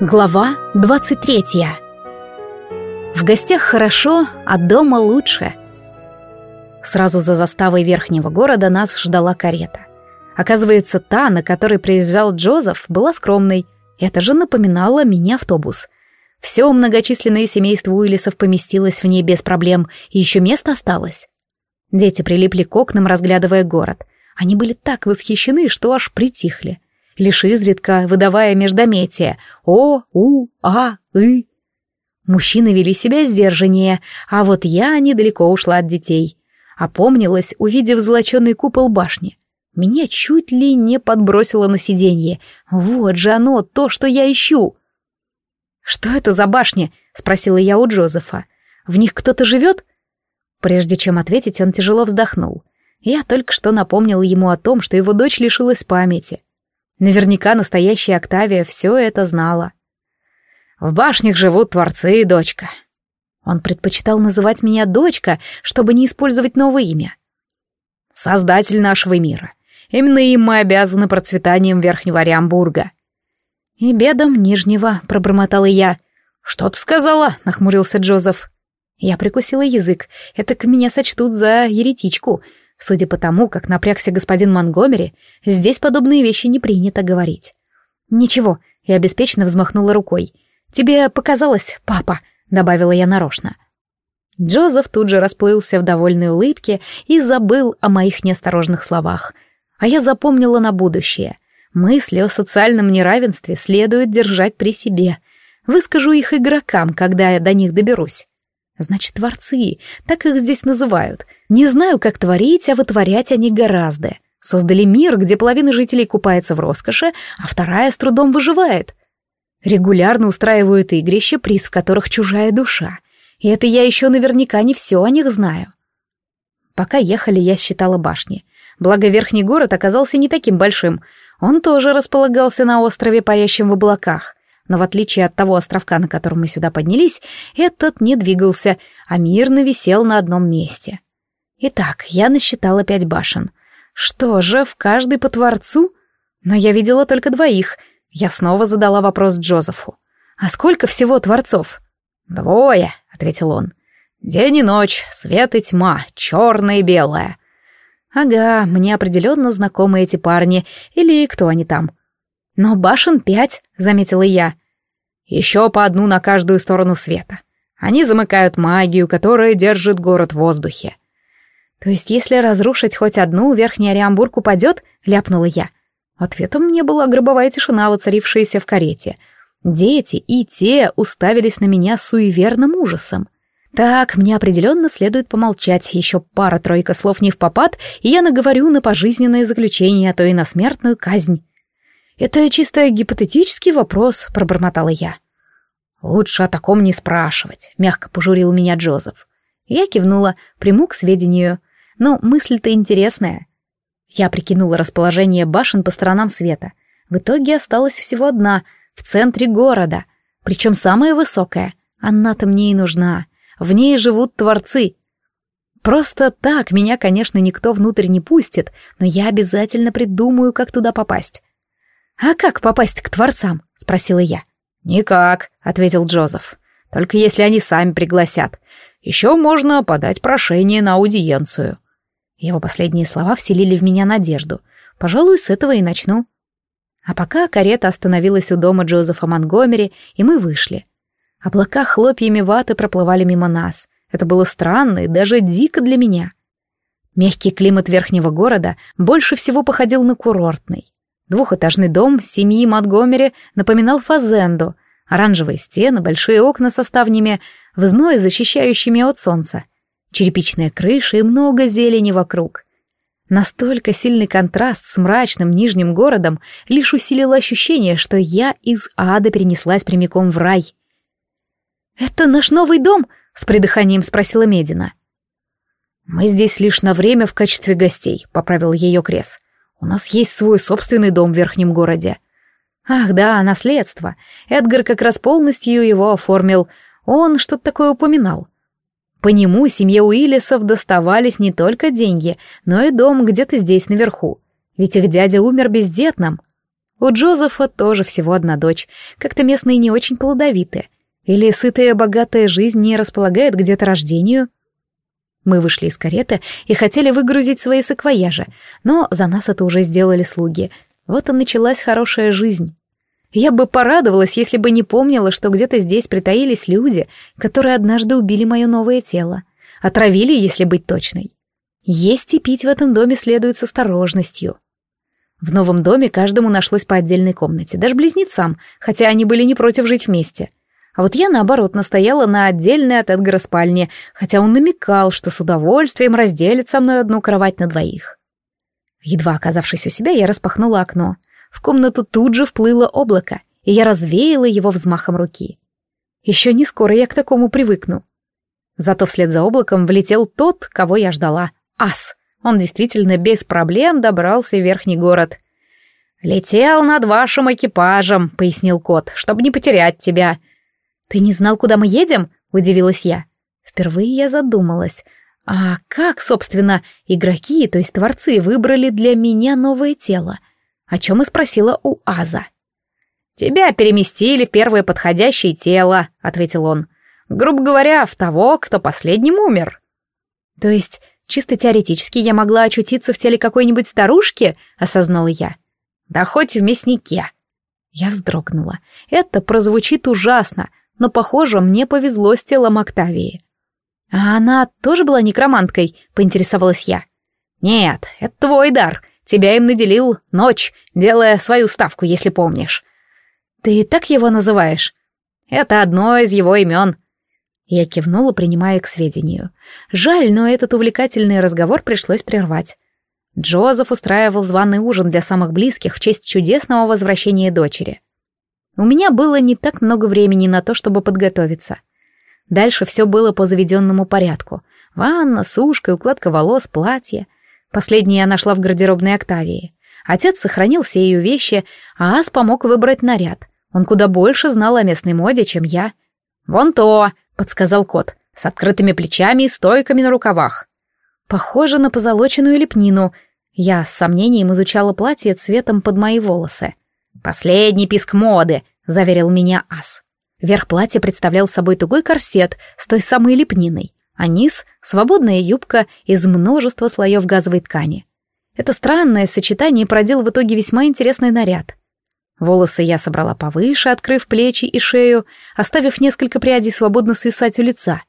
Глава 23 В гостях хорошо, а дома лучше. Сразу за заставой верхнего города нас ждала карета. Оказывается, та, на которой приезжал Джозеф, была скромной. Это же напоминало мини-автобус. Все многочисленное семейство Уиллисов поместилось в ней без проблем, и еще место осталось. Дети прилипли к окнам, разглядывая город. Они были так восхищены, что аж притихли лишь изредка выдавая междометия «о», «у», «а», «ы». Мужчины вели себя сдержаннее, а вот я недалеко ушла от детей. Опомнилась, увидев золоченый купол башни. Меня чуть ли не подбросило на сиденье. Вот же оно, то, что я ищу. «Что это за башни?» — спросила я у Джозефа. «В них кто-то живет?» Прежде чем ответить, он тяжело вздохнул. Я только что напомнил ему о том, что его дочь лишилась памяти. Наверняка настоящая Октавия все это знала. «В башнях живут творцы, дочка». Он предпочитал называть меня дочка, чтобы не использовать новое имя. «Создатель нашего мира. Именно им мы обязаны процветанием Верхнего Ориамбурга». «И бедом Нижнего», — пробормотала я. «Что ты сказала?» — нахмурился Джозеф. Я прикусила язык. Это к меня сочтут за еретичку — Судя по тому, как напрягся господин Монгомери, здесь подобные вещи не принято говорить. «Ничего», — я беспечно взмахнула рукой. «Тебе показалось, папа», — добавила я нарочно. Джозеф тут же расплылся в довольной улыбке и забыл о моих неосторожных словах. А я запомнила на будущее. Мысли о социальном неравенстве следует держать при себе. Выскажу их игрокам, когда я до них доберусь. Значит, творцы, так их здесь называют. Не знаю, как творить, а вытворять они гораздо. Создали мир, где половина жителей купается в роскоши, а вторая с трудом выживает. Регулярно устраивают игрища, приз в которых чужая душа. И это я еще наверняка не все о них знаю. Пока ехали, я считала башни. Благо, верхний город оказался не таким большим. Он тоже располагался на острове, парящем в облаках но в отличие от того островка, на котором мы сюда поднялись, этот не двигался, а мирно висел на одном месте. Итак, я насчитала пять башен. Что же, в каждой по творцу? Но я видела только двоих. Я снова задала вопрос Джозефу. «А сколько всего творцов?» «Двое», — ответил он. «День и ночь, свет и тьма, черное и белое». «Ага, мне определенно знакомы эти парни, или кто они там». «Но башен пять», — заметила я. Еще по одну на каждую сторону света. Они замыкают магию, которая держит город в воздухе. То есть, если разрушить хоть одну, Верхний Ориамбург упадет? Ляпнула я. Ответом мне была гробовая тишина, воцарившаяся в карете. Дети и те уставились на меня суеверным ужасом. Так, мне определенно следует помолчать, еще пара-тройка слов не в попад, и я наговорю на пожизненное заключение, а то и на смертную казнь. «Это чисто гипотетический вопрос», — пробормотала я. «Лучше о таком не спрашивать», — мягко пожурил меня Джозеф. Я кивнула, приму к сведению. Но мысль-то интересная. Я прикинула расположение башен по сторонам света. В итоге осталась всего одна, в центре города. Причем самая высокая. Она-то мне и нужна. В ней живут творцы. Просто так меня, конечно, никто внутрь не пустит, но я обязательно придумаю, как туда попасть. «А как попасть к творцам?» — спросила я. «Никак», — ответил Джозеф. «Только если они сами пригласят. Еще можно подать прошение на аудиенцию». Его последние слова вселили в меня надежду. Пожалуй, с этого и начну. А пока карета остановилась у дома Джозефа Монгомери, и мы вышли. Облака хлопьями ваты проплывали мимо нас. Это было странно и даже дико для меня. Мягкий климат верхнего города больше всего походил на курортный. Двухэтажный дом семьи Монтгомери напоминал фазенду. Оранжевые стены, большие окна со ставнями, в зной защищающими от солнца. Черепичная крыша и много зелени вокруг. Настолько сильный контраст с мрачным нижним городом лишь усилил ощущение, что я из ада перенеслась прямиком в рай. «Это наш новый дом?» — с придыханием спросила Медина. «Мы здесь лишь на время в качестве гостей», — поправил ее Крес. У нас есть свой собственный дом в верхнем городе. Ах да, наследство. Эдгар как раз полностью его оформил. Он что-то такое упоминал. По нему семье Уиллисов доставались не только деньги, но и дом где-то здесь наверху. Ведь их дядя умер бездетным. У Джозефа тоже всего одна дочь. Как-то местные не очень плодовиты. Или сытая богатая жизнь не располагает где-то рождению? Мы вышли из кареты и хотели выгрузить свои саквояжи, но за нас это уже сделали слуги. Вот и началась хорошая жизнь. Я бы порадовалась, если бы не помнила, что где-то здесь притаились люди, которые однажды убили мое новое тело. Отравили, если быть точной. Есть и пить в этом доме следует с осторожностью. В новом доме каждому нашлось по отдельной комнате, даже близнецам, хотя они были не против жить вместе. А вот я, наоборот, настояла на отдельной от Эдгара спальне, хотя он намекал, что с удовольствием разделит со мной одну кровать на двоих. Едва оказавшись у себя, я распахнула окно. В комнату тут же вплыло облако, и я развеяла его взмахом руки. Еще не скоро я к такому привыкну. Зато вслед за облаком влетел тот, кого я ждала — ас. Он действительно без проблем добрался в верхний город. «Летел над вашим экипажем», — пояснил кот, — «чтобы не потерять тебя». «Ты не знал, куда мы едем?» — удивилась я. Впервые я задумалась. А как, собственно, игроки, то есть творцы, выбрали для меня новое тело? О чем и спросила у Аза. «Тебя переместили в первое подходящее тело», — ответил он. «Грубо говоря, в того, кто последним умер». «То есть, чисто теоретически я могла очутиться в теле какой-нибудь старушки?» — осознала я. «Да хоть в мяснике». Я вздрогнула. Это прозвучит ужасно, но, похоже, мне повезло с телом Октавии. «А она тоже была некроманткой?» — поинтересовалась я. «Нет, это твой дар. Тебя им наделил ночь, делая свою ставку, если помнишь». «Ты так его называешь?» «Это одно из его имен». Я кивнула, принимая к сведению. Жаль, но этот увлекательный разговор пришлось прервать. Джозеф устраивал званый ужин для самых близких в честь чудесного возвращения дочери. У меня было не так много времени на то, чтобы подготовиться. Дальше все было по заведенному порядку. Ванна, сушка, укладка волос, платье. Последнее я нашла в гардеробной Октавии. Отец сохранил все ее вещи, а Ас помог выбрать наряд. Он куда больше знал о местной моде, чем я. «Вон то!» — подсказал кот. «С открытыми плечами и стойками на рукавах». Похоже на позолоченную лепнину. Я с сомнением изучала платье цветом под мои волосы. «Последний писк моды», — заверил меня ас. Верх платья представлял собой тугой корсет с той самой лепниной, а низ — свободная юбка из множества слоев газовой ткани. Это странное сочетание породило в итоге весьма интересный наряд. Волосы я собрала повыше, открыв плечи и шею, оставив несколько прядей свободно свисать у лица.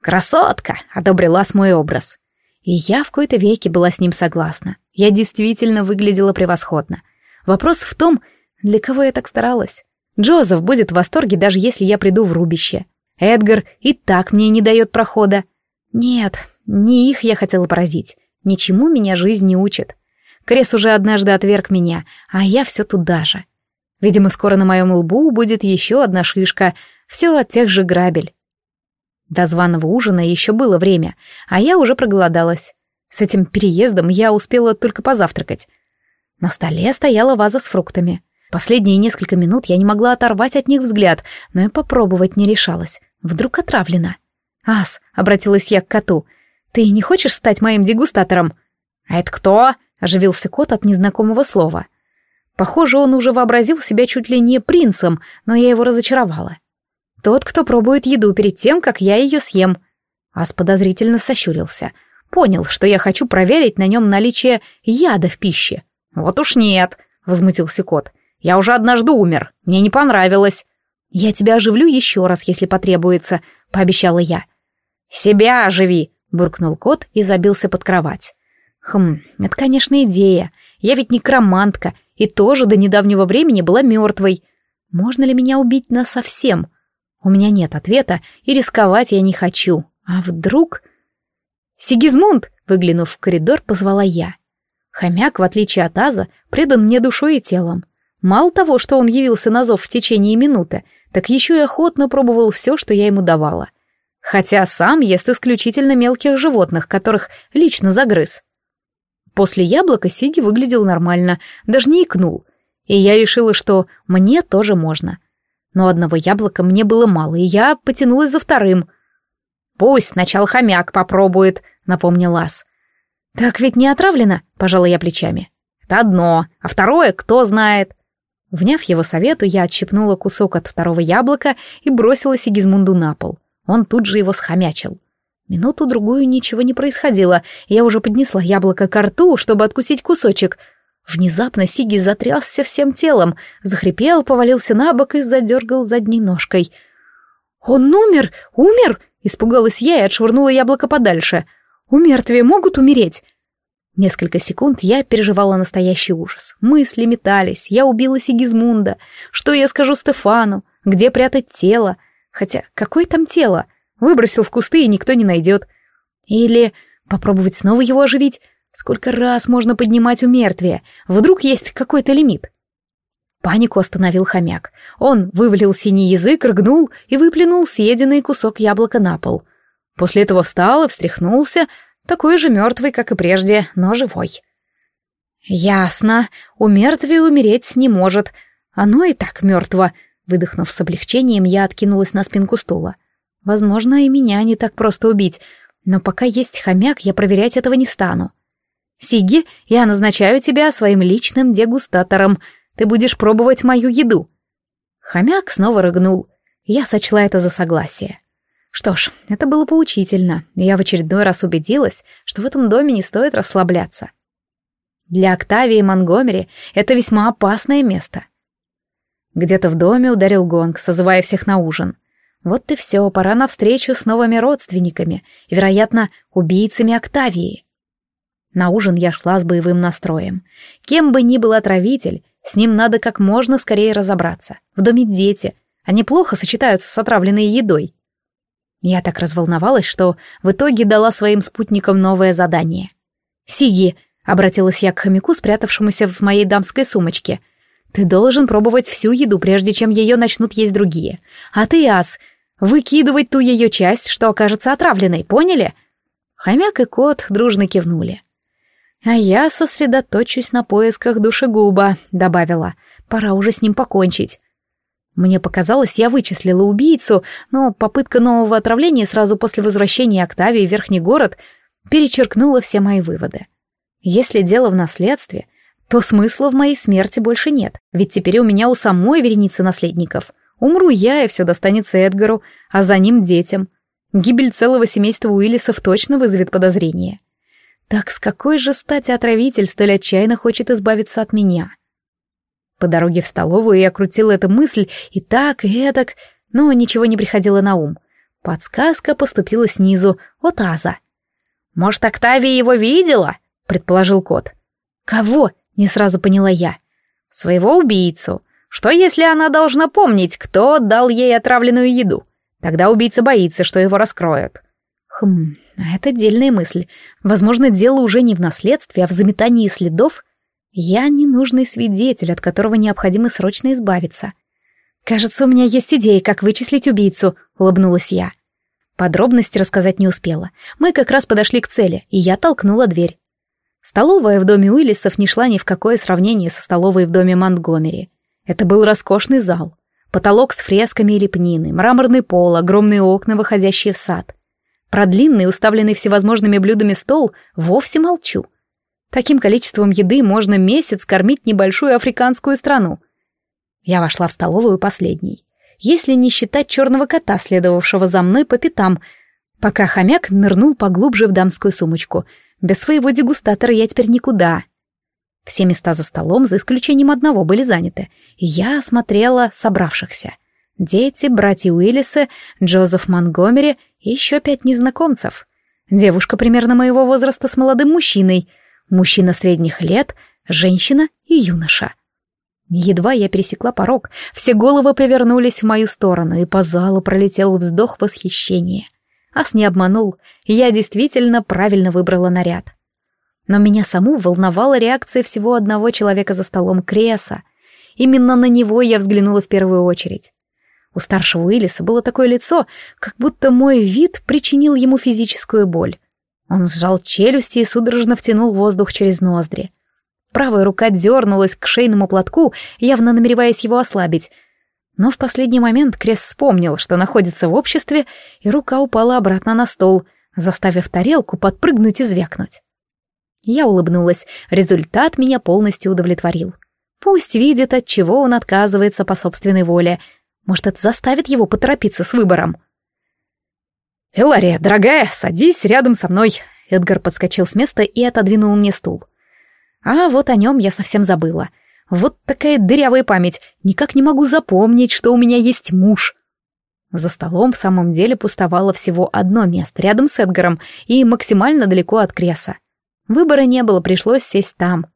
«Красотка!» — одобрила с мой образ. И я в кои-то веке была с ним согласна. Я действительно выглядела превосходно. Вопрос в том, для кого я так старалась. Джозеф будет в восторге, даже если я приду в рубище. Эдгар и так мне не дает прохода. Нет, не их я хотела поразить. Ничему меня жизнь не учит. Крес уже однажды отверг меня, а я все туда же. Видимо, скоро на моем лбу будет еще одна шишка, все от тех же грабель. До званого ужина еще было время, а я уже проголодалась. С этим переездом я успела только позавтракать. На столе стояла ваза с фруктами. Последние несколько минут я не могла оторвать от них взгляд, но и попробовать не решалась. Вдруг отравлена. «Ас», — обратилась я к коту, — «ты не хочешь стать моим дегустатором?» «А это кто?» — оживился кот от незнакомого слова. Похоже, он уже вообразил себя чуть ли не принцем, но я его разочаровала. «Тот, кто пробует еду перед тем, как я ее съем». Ас подозрительно сощурился. Понял, что я хочу проверить на нем наличие яда в пище. «Вот уж нет», — возмутился кот. «Я уже однажды умер. Мне не понравилось». «Я тебя оживлю еще раз, если потребуется», — пообещала я. «Себя оживи», — буркнул кот и забился под кровать. «Хм, это, конечно, идея. Я ведь некромантка и тоже до недавнего времени была мертвой. Можно ли меня убить насовсем? У меня нет ответа, и рисковать я не хочу. А вдруг...» «Сигизмунд!» — выглянув в коридор, позвала я. Хомяк, в отличие от Аза, предан мне душой и телом. Мало того, что он явился на зов в течение минуты, так еще и охотно пробовал все, что я ему давала. Хотя сам ест исключительно мелких животных, которых лично загрыз. После яблока Сиги выглядел нормально, даже не икнул. И я решила, что мне тоже можно. Но одного яблока мне было мало, и я потянулась за вторым. «Пусть сначала хомяк попробует», — напомнил Ас. «Так ведь не отравлено», — пожала я плечами. «Это одно, а второе кто знает». Вняв его совету, я отщипнула кусок от второго яблока и бросила Сигизмунду на пол. Он тут же его схомячил. Минуту-другую ничего не происходило, я уже поднесла яблоко к рту, чтобы откусить кусочек. Внезапно Сиги затрясся всем телом, захрипел, повалился на бок и задергал задней ножкой. «Он умер! Умер!» — испугалась я и отшвырнула яблоко подальше. «У мертвия могут умереть!» Несколько секунд я переживала настоящий ужас. Мысли метались. Я убила Сигизмунда. Что я скажу Стефану? Где прятать тело? Хотя, какое там тело? Выбросил в кусты, и никто не найдет. Или попробовать снова его оживить? Сколько раз можно поднимать у мертвия? Вдруг есть какой-то лимит? Панику остановил хомяк. Он вывалил синий язык, рыгнул и выплюнул съеденный кусок яблока на пол. После этого встал и встряхнулся, такой же мертвый, как и прежде, но живой. «Ясно. У мертвия умереть не может. Оно и так мертво». Выдохнув с облегчением, я откинулась на спинку стула. «Возможно, и меня не так просто убить, но пока есть хомяк, я проверять этого не стану. Сиги, я назначаю тебя своим личным дегустатором. Ты будешь пробовать мою еду». Хомяк снова рыгнул. Я сочла это за согласие. Что ж, это было поучительно, и я в очередной раз убедилась, что в этом доме не стоит расслабляться. Для Октавии и Монгомери это весьма опасное место. Где-то в доме ударил гонг, созывая всех на ужин. Вот и все, пора на встречу с новыми родственниками и, вероятно, убийцами Октавии. На ужин я шла с боевым настроем. Кем бы ни был отравитель, с ним надо как можно скорее разобраться. В доме дети, они плохо сочетаются с отравленной едой. Я так разволновалась, что в итоге дала своим спутникам новое задание. «Сиги», — обратилась я к хомяку, спрятавшемуся в моей дамской сумочке, — «ты должен пробовать всю еду, прежде чем ее начнут есть другие. А ты, Ас, выкидывать ту ее часть, что окажется отравленной, поняли?» Хомяк и кот дружно кивнули. «А я сосредоточусь на поисках душегуба», — добавила. «Пора уже с ним покончить». Мне показалось, я вычислила убийцу, но попытка нового отравления сразу после возвращения Октавии в Верхний город перечеркнула все мои выводы. Если дело в наследстве, то смысла в моей смерти больше нет, ведь теперь у меня у самой вереницы наследников. Умру я, и все достанется Эдгару, а за ним детям. Гибель целого семейства Уиллисов точно вызовет подозрение. Так с какой же стати отравитель столь отчаянно хочет избавиться от меня? По дороге в столовую я крутила эту мысль и так, и эдак, но ничего не приходило на ум. Подсказка поступила снизу, от Аза. «Может, Октавия его видела?» — предположил кот. «Кого?» — не сразу поняла я. «Своего убийцу. Что, если она должна помнить, кто дал ей отравленную еду? Тогда убийца боится, что его раскроют». Хм, а это дельная мысль. Возможно, дело уже не в наследстве, а в заметании следов я ненужный свидетель, от которого необходимо срочно избавиться. «Кажется, у меня есть идея, как вычислить убийцу», — улыбнулась я. Подробности рассказать не успела. Мы как раз подошли к цели, и я толкнула дверь. Столовая в доме Уиллисов не шла ни в какое сравнение со столовой в доме Монтгомери. Это был роскошный зал. Потолок с фресками и лепниной, мраморный пол, огромные окна, выходящие в сад. Про длинный, уставленный всевозможными блюдами стол вовсе молчу — Таким количеством еды можно месяц кормить небольшую африканскую страну. Я вошла в столовую последней. Если не считать черного кота, следовавшего за мной по пятам, пока хомяк нырнул поглубже в дамскую сумочку. Без своего дегустатора я теперь никуда. Все места за столом, за исключением одного, были заняты, я осмотрела собравшихся. Дети, братья Уиллисы, Джозеф Монгомери и еще пять незнакомцев. Девушка примерно моего возраста с молодым мужчиной — Мужчина средних лет, женщина и юноша. Едва я пересекла порог, все головы повернулись в мою сторону, и по залу пролетел вздох восхищения. Ас не обманул, я действительно правильно выбрала наряд. Но меня саму волновала реакция всего одного человека за столом Креса. Именно на него я взглянула в первую очередь. У старшего Уиллиса было такое лицо, как будто мой вид причинил ему физическую боль. Он сжал челюсти и судорожно втянул воздух через ноздри. Правая рука дернулась к шейному платку, явно намереваясь его ослабить. Но в последний момент Крес вспомнил, что находится в обществе, и рука упала обратно на стол, заставив тарелку подпрыгнуть и звякнуть. Я улыбнулась, результат меня полностью удовлетворил. Пусть видит, от чего он отказывается по собственной воле. Может, это заставит его поторопиться с выбором. «Элария, дорогая, садись рядом со мной». Эдгар подскочил с места и отодвинул мне стул. А вот о нем я совсем забыла. Вот такая дырявая память. Никак не могу запомнить, что у меня есть муж. За столом в самом деле пустовало всего одно место, рядом с Эдгаром и максимально далеко от Креса. Выбора не было, пришлось сесть там.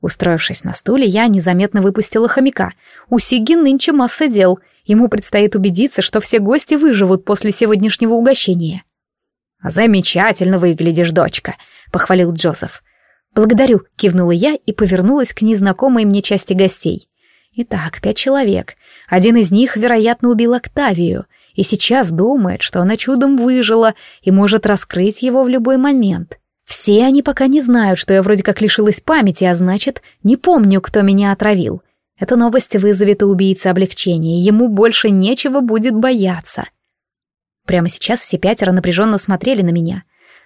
Устроившись на стуле, я незаметно выпустила хомяка. У Сиги нынче масса дел. Ему предстоит убедиться, что все гости выживут после сегодняшнего угощения. «Замечательно выглядишь, дочка», — похвалил Джозеф. «Благодарю», — кивнула я и повернулась к незнакомой мне части гостей. Итак, пять человек. Один из них, вероятно, убил Октавию, и сейчас думает, что она чудом выжила и может раскрыть его в любой момент. Все они пока не знают, что я вроде как лишилась памяти, а значит, не помню, кто меня отравил. Эта новость вызовет у убийцы облегчение, ему больше нечего будет бояться. Прямо сейчас все пятеро напряженно смотрели на меня.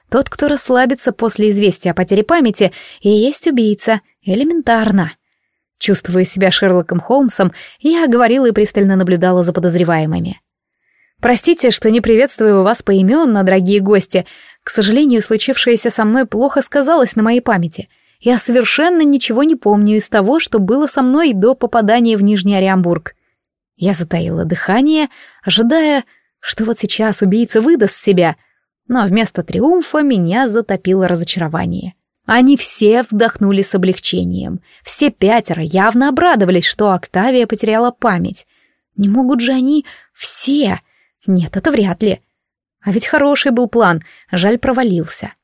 Тот, кто расслабится после известия о потере памяти, и есть убийца. Элементарно. Чувствуя себя Шерлоком Холмсом, я говорила и пристально наблюдала за подозреваемыми. «Простите, что не приветствую вас поименно, дорогие гости. К сожалению, случившееся со мной плохо сказалось на моей памяти. Я совершенно ничего не помню из того, что было со мной до попадания в Нижний Ориамбург». Я затаила дыхание, ожидая, что вот сейчас убийца выдаст себя, но вместо триумфа меня затопило разочарование. Они все вздохнули с облегчением. Все пятеро явно обрадовались, что Октавия потеряла память. Не могут же они все? Нет, это вряд ли. А ведь хороший был план, жаль провалился.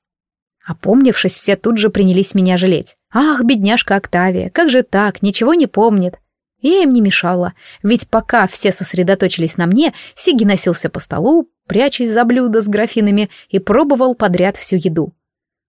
Опомнившись, все тут же принялись меня жалеть. Ах, бедняжка Октавия, как же так, ничего не помнит. Я им не мешала, ведь пока все сосредоточились на мне, Сиги носился по столу, прячась за блюдо с графинами, и пробовал подряд всю еду.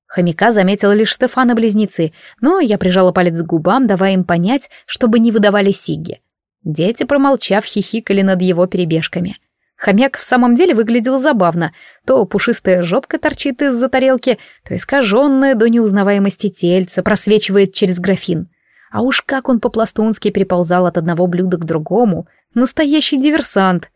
Хомяка заметила лишь Стефана-близнецы, но я прижала палец к губам, давая им понять, чтобы не выдавали Сигги. Дети, промолчав, хихикали над его перебежками. Хомяк в самом деле выглядел забавно. То пушистая жопка торчит из-за тарелки, то искаженное до неузнаваемости тельце просвечивает через графин. А уж как он по-пластунски переползал от одного блюда к другому. Настоящий диверсант.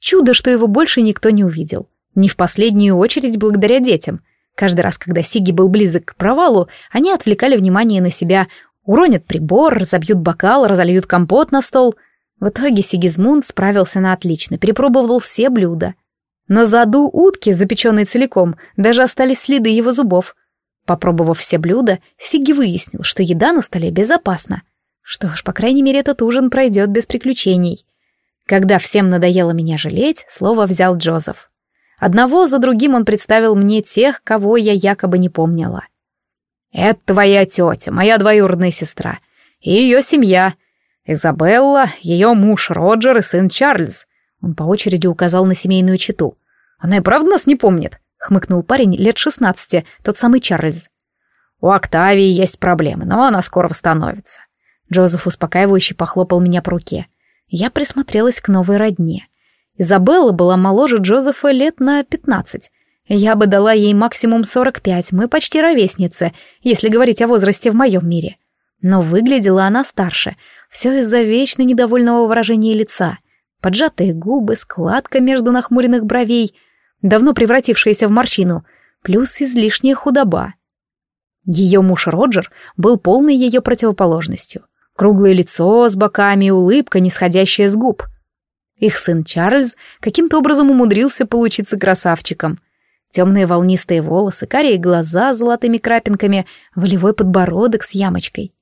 Чудо, что его больше никто не увидел. Не в последнюю очередь благодаря детям. Каждый раз, когда Сиги был близок к провалу, они отвлекали внимание на себя, уронят прибор, разобьют бокал, разольют компот на стол. В итоге Сигизмунд справился на отлично, перепробовал все блюда. На заду утки, запеченной целиком, даже остались следы его зубов. Попробовав все блюда, Сиги выяснил, что еда на столе безопасна. Что ж, по крайней мере, этот ужин пройдет без приключений. Когда всем надоело меня жалеть, слово взял Джозеф. Одного за другим он представил мне тех, кого я якобы не помнила. «Это твоя тетя, моя двоюродная сестра, и ее семья. Изабелла, ее муж Роджер и сын Чарльз». Он по очереди указал на семейную чету. «Она и правда нас не помнит?» хмыкнул парень лет шестнадцати, тот самый Чарльз. У Октавии есть проблемы, но она скоро восстановится. Джозеф успокаивающе похлопал меня по руке. Я присмотрелась к новой родне. Изабелла была моложе Джозефа лет на пятнадцать. Я бы дала ей максимум сорок пять, мы почти ровесницы, если говорить о возрасте в моем мире. Но выглядела она старше, все из-за вечно недовольного выражения лица. Поджатые губы, складка между нахмуренных бровей — давно превратившаяся в морщину, плюс излишняя худоба. Ее муж Роджер был полной ее противоположностью. Круглое лицо с боками улыбка, нисходящая с губ. Их сын Чарльз каким-то образом умудрился получиться красавчиком. Темные волнистые волосы, карие глаза с золотыми крапинками, волевой подбородок с ямочкой.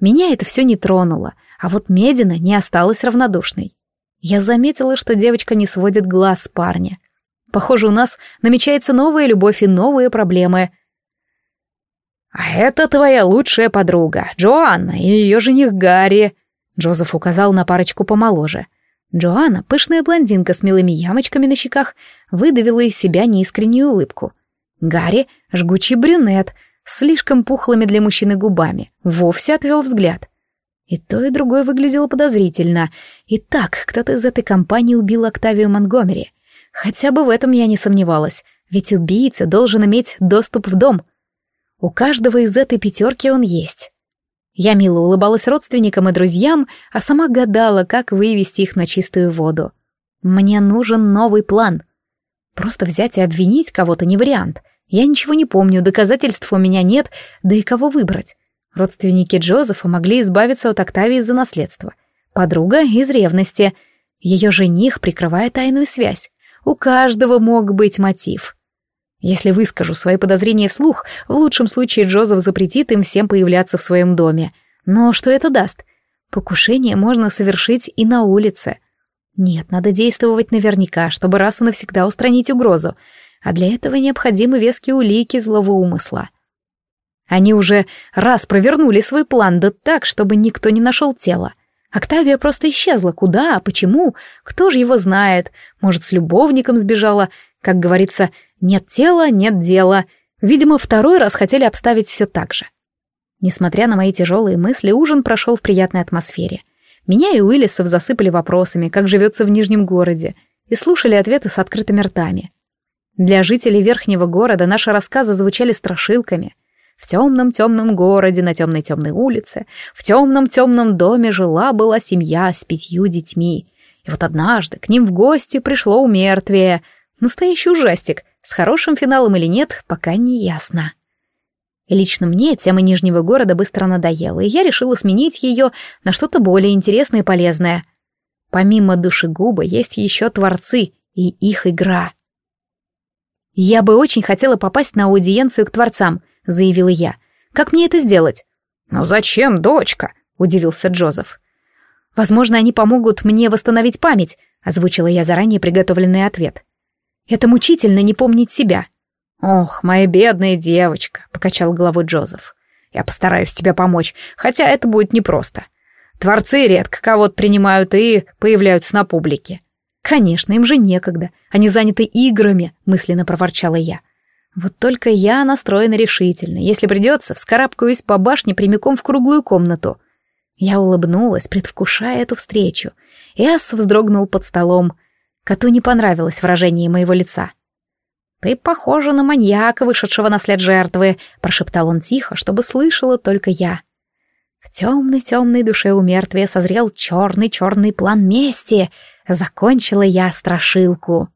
Меня это все не тронуло, а вот Медина не осталась равнодушной. Я заметила, что девочка не сводит глаз с парня — Похоже, у нас намечается новая любовь и новые проблемы. «А это твоя лучшая подруга, Джоанна, и ее жених Гарри», — Джозеф указал на парочку помоложе. Джоанна, пышная блондинка с милыми ямочками на щеках, выдавила из себя неискреннюю улыбку. Гарри, жгучий брюнет, слишком пухлыми для мужчины губами, вовсе отвел взгляд. И то, и другое выглядело подозрительно. И так, кто-то из этой компании убил Октавию Монгомери. Хотя бы в этом я не сомневалась, ведь убийца должен иметь доступ в дом. У каждого из этой пятерки он есть. Я мило улыбалась родственникам и друзьям, а сама гадала, как вывести их на чистую воду. Мне нужен новый план. Просто взять и обвинить кого-то не вариант. Я ничего не помню, доказательств у меня нет, да и кого выбрать. Родственники Джозефа могли избавиться от Октавии из-за наследства. Подруга из ревности. Ее жених прикрывает тайную связь. У каждого мог быть мотив. Если выскажу свои подозрения вслух, в лучшем случае Джозеф запретит им всем появляться в своем доме. Но что это даст? Покушение можно совершить и на улице — нет, надо действовать наверняка, чтобы раз и навсегда устранить угрозу, а для этого необходимы веские улики злого умысла. Они уже раз провернули свой план, да так, чтобы никто не нашел тело. Октавия просто исчезла. Куда? Почему? Кто же его знает? Может, с любовником сбежала? Как говорится, нет тела, нет дела. Видимо, второй раз хотели обставить все так же. Несмотря на мои тяжелые мысли, ужин прошел в приятной атмосфере. Меня и Уиллисов засыпали вопросами, как живется в Нижнем городе, и слушали ответы с открытыми ртами. Для жителей Верхнего города наши рассказы звучали страшилками. В темном-темном городе, на темной-темной улице, в темном-темном доме жила-была семья с пятью детьми. И вот однажды к ним в гости пришло умертвие. Настоящий ужастик, с хорошим финалом или нет, пока не ясно. И лично мне тема Нижнего города быстро надоела, и я решила сменить ее на что-то более интересное и полезное. Помимо душегуба есть еще творцы и их игра. «Я бы очень хотела попасть на аудиенцию к творцам», — заявила я. «Как мне это сделать?» «Ну зачем, дочка?» — удивился Джозеф. «Возможно, они помогут мне восстановить память», — озвучила я заранее приготовленный ответ. «Это мучительно не помнить себя». «Ох, моя бедная девочка», — покачал головой Джозеф. «Я постараюсь тебе помочь, хотя это будет непросто. Творцы редко кого-то принимают и появляются на публике». «Конечно, им же некогда. Они заняты играми», — мысленно проворчала я. «Вот только я настроена решительно. Если придется, вскарабкаюсь по башне прямиком в круглую комнату». Я улыбнулась, предвкушая эту встречу. Эс вздрогнул под столом. Коту не понравилось выражение моего лица. «Ты похожа на маньяка, вышедшего на след жертвы», — прошептал он тихо, чтобы слышала только я. В темной-темной душе у мертвия созрел черный-черный план мести. Закончила я страшилку.